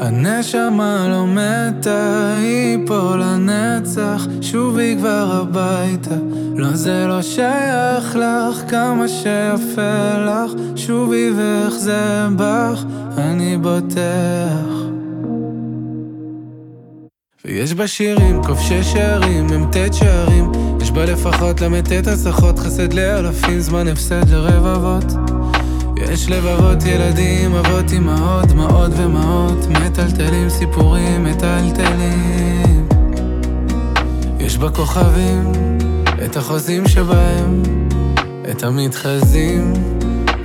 הנשמה לא מתה, היא פה לנצח, שובי כבר הביתה. לא, זה לא שייך לך, כמה שיפה לך, שובי ואיך זה בך, אני בוטח. ויש בה שירים, כובשי שערים, מ"ט שערים, יש בה לפחות ל"ט הסחות, חסד לאלפים, זמן הפסד לרבבות. יש לבבות ילדים, אבות, אמהות, דמעות ומעות, מטלטלים סיפורים מטלטלים. יש בכוכבים את החוזים שבהם, את המתחזים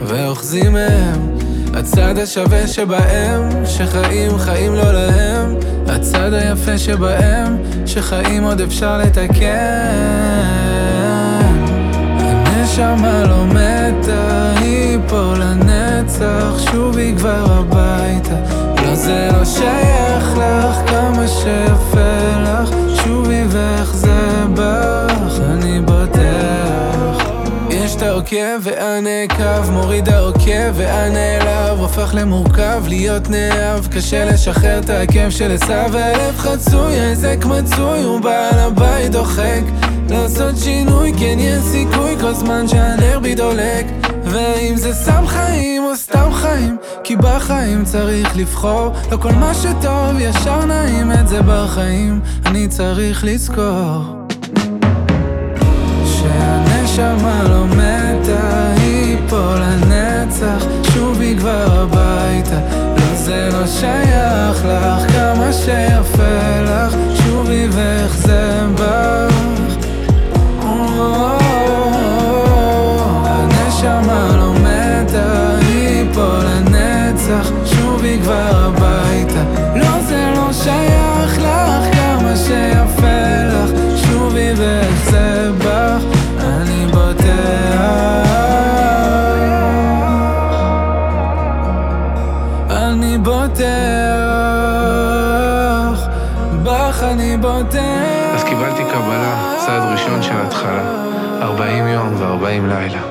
ואוחזים מהם. הצד השווה שבהם, שחיים חיים לא להם, הצד היפה שבהם, שחיים עוד אפשר לתקן. הנשמה לא מתה, היא פה לנצח, שובי כבר הביתה. לא זה לא שייך העוקב והנעקב, מוריד העוקב והנעלב, הופך למורכב להיות נאהב, קשה לשחרר את הכאב של עשיו, הלב חצוי, העסק מצוי, הוא בעל הבית דוחק. לעשות שינוי, כן יש סיכוי כל זמן שהנר בי דולק. ואם זה סם חיים או סתם חיים כי בחיים צריך לבחור. לא כל מה שטוב ישר נעים את זה בחיים אני צריך לזכור לנצח שובי כבר הביתה לא זה לא שייך לך כמה שיפה לך אני בוטח בך אני בוטח. אז קיבלתי קבלה, צעד ראשון של התחלה. 40 יום ו-40 לילה